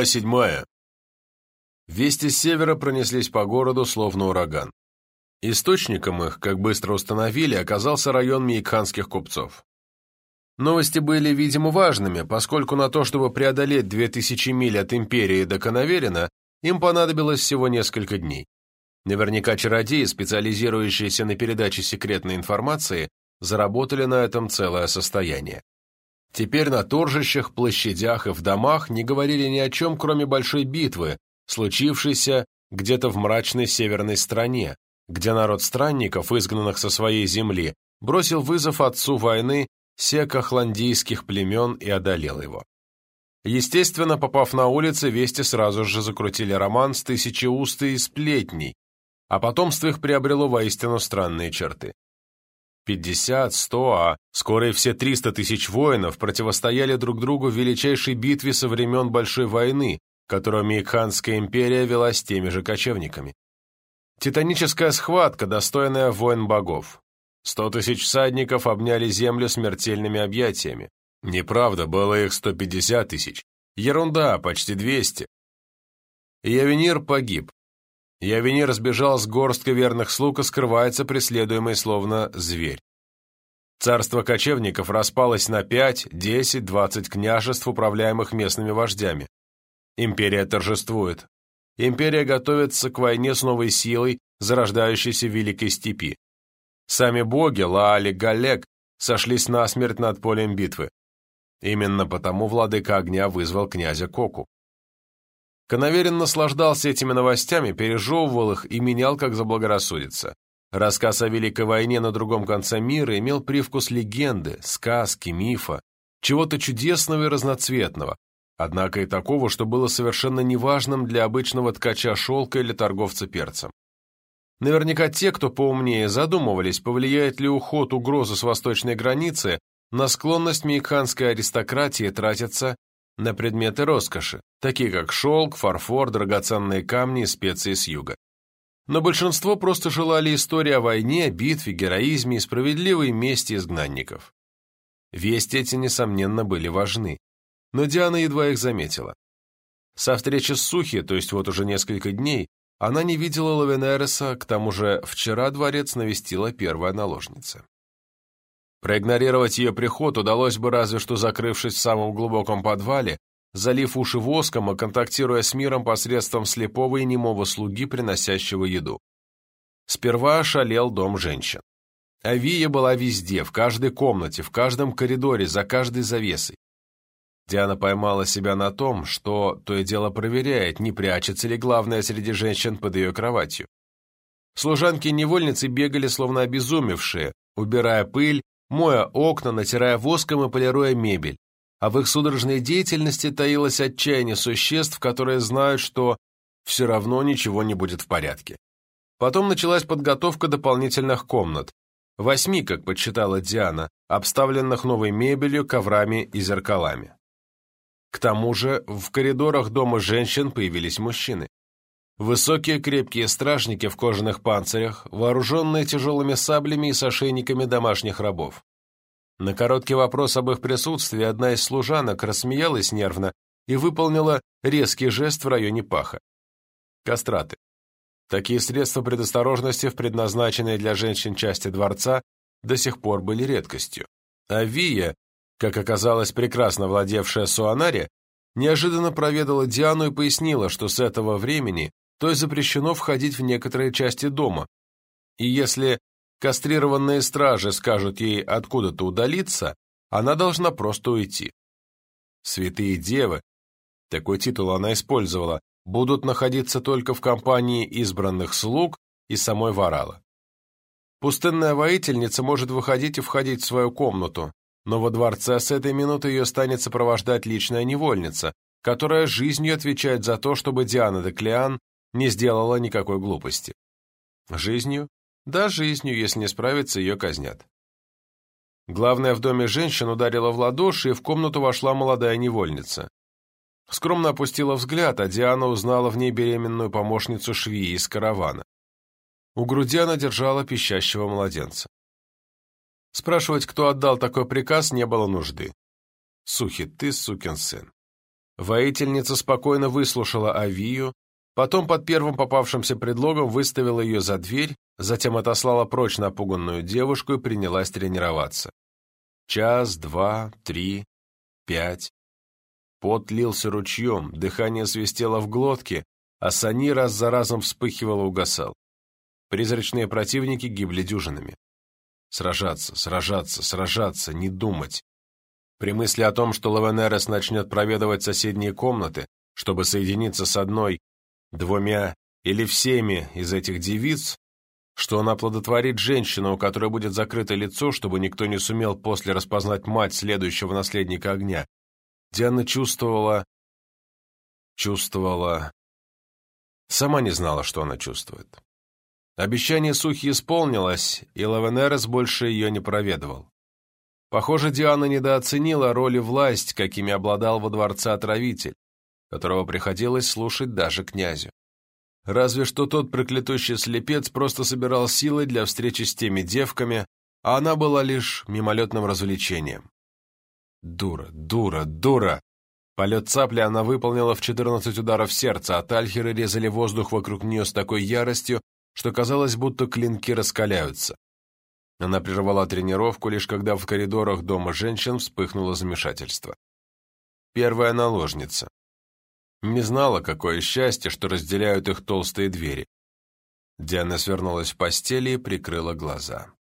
Глава седьмая. Вести с севера пронеслись по городу, словно ураган. Источником их, как быстро установили, оказался район мейкханских купцов. Новости были, видимо, важными, поскольку на то, чтобы преодолеть 2000 миль от Империи до Коноверина, им понадобилось всего несколько дней. Наверняка чародеи, специализирующиеся на передаче секретной информации, заработали на этом целое состояние. Теперь на торжищах, площадях и в домах не говорили ни о чем, кроме большой битвы, случившейся где-то в мрачной северной стране, где народ странников, изгнанных со своей земли, бросил вызов отцу войны секохландийских племен и одолел его. Естественно, попав на улицы, вести сразу же закрутили роман с тысячеустой сплетней, а потомство их приобрело воистину странные черты. Пятьдесят, сто, а скоро и все триста тысяч воинов противостояли друг другу в величайшей битве со времен Большой войны, которую Мейкханская империя вела с теми же кочевниками. Титаническая схватка, достойная войн богов. Сто тысяч всадников обняли землю смертельными объятиями. Неправда, было их сто пятьдесят тысяч. Ерунда, почти двести. Явенир погиб. Явенир сбежал с горсткой верных слуг и скрывается, преследуемый словно зверь. Царство кочевников распалось на пять, десять, двадцать княжеств, управляемых местными вождями. Империя торжествует. Империя готовится к войне с новой силой, зарождающейся в Великой Степи. Сами боги, Лаали, Галек, сошлись насмерть над полем битвы. Именно потому владыка огня вызвал князя Коку. Коноверин наслаждался этими новостями, пережевывал их и менял, как заблагорассудится. Рассказ о Великой войне на другом конце мира имел привкус легенды, сказки, мифа, чего-то чудесного и разноцветного, однако и такого, что было совершенно неважным для обычного ткача шелка или торговца перцем. Наверняка те, кто поумнее, задумывались, повлияет ли уход угрозы с восточной границы на склонность мейкханской аристократии тратиться на предметы роскоши, такие как шелк, фарфор, драгоценные камни и специи с юга. Но большинство просто желали истории о войне, битве, героизме и справедливой мести изгнанников. Вести эти, несомненно, были важны но Диана едва их заметила. Со встречи с Сухи, то есть вот уже несколько дней, она не видела Лавенереса, к тому же вчера дворец навестила первая наложница. Проигнорировать ее приход удалось бы разве что закрывшись в самом глубоком подвале, залив уши воском и контактируя с миром посредством слепого и немого слуги, приносящего еду. Сперва ошалел дом женщин. Авия была везде, в каждой комнате, в каждом коридоре, за каждой завесой. Диана поймала себя на том, что то и дело проверяет, не прячется ли главное среди женщин под ее кроватью. Служанки-невольницы бегали, словно обезумевшие, убирая пыль, моя окна, натирая воском и полируя мебель. А в их судорожной деятельности таилось отчаяние существ, которые знают, что все равно ничего не будет в порядке. Потом началась подготовка дополнительных комнат. Восьми, как подсчитала Диана, обставленных новой мебелью, коврами и зеркалами. К тому же в коридорах дома женщин появились мужчины. Высокие крепкие стражники в кожаных панцирях, вооруженные тяжелыми саблями и с домашних рабов. На короткий вопрос об их присутствии одна из служанок рассмеялась нервно и выполнила резкий жест в районе паха. Кастраты. Такие средства предосторожности в предназначенной для женщин части дворца до сих пор были редкостью. А Вия как оказалось, прекрасно владевшая Суанари, неожиданно проведала Диану и пояснила, что с этого времени той запрещено входить в некоторые части дома, и если кастрированные стражи скажут ей откуда-то удалиться, она должна просто уйти. Святые девы, такой титул она использовала, будут находиться только в компании избранных слуг и самой Варала. Пустынная воительница может выходить и входить в свою комнату, но во дворце с этой минуты ее станет сопровождать личная невольница, которая жизнью отвечает за то, чтобы Диана де Клеан не сделала никакой глупости. Жизнью? Да, жизнью, если не справится, ее казнят. Главное в доме женщин ударила в ладоши, и в комнату вошла молодая невольница. Скромно опустила взгляд, а Диана узнала в ней беременную помощницу швеи из каравана. У груди она держала пищащего младенца. Спрашивать, кто отдал такой приказ, не было нужды. Сухи, ты сукин сын. Воительница спокойно выслушала Авию, потом под первым попавшимся предлогом выставила ее за дверь, затем отослала прочь напуганную девушку и принялась тренироваться. Час, два, три, пять. Пот лился ручьем, дыхание свистело в глотке, а сани раз за разом вспыхивало угасал. Призрачные противники гибли дюжинами. Сражаться, сражаться, сражаться, не думать. При мысли о том, что Лавенерес начнет проведывать соседние комнаты, чтобы соединиться с одной, двумя или всеми из этих девиц, что он оплодотворит женщину, у которой будет закрыто лицо, чтобы никто не сумел после распознать мать следующего наследника огня, Диана чувствовала... чувствовала... Сама не знала, что она чувствует. Обещание Сухи исполнилось, и Лавенерес больше ее не проведывал. Похоже, Диана недооценила роль и власть, какими обладал во дворце отравитель, которого приходилось слушать даже князю. Разве что тот проклятущий слепец просто собирал силы для встречи с теми девками, а она была лишь мимолетным развлечением. Дура, дура, дура! Полет цапли она выполнила в 14 ударов сердца, а тальхеры резали воздух вокруг нее с такой яростью, что казалось, будто клинки раскаляются. Она прервала тренировку, лишь когда в коридорах дома женщин вспыхнуло замешательство. Первая наложница. Не знала, какое счастье, что разделяют их толстые двери. Диана свернулась в постели и прикрыла глаза.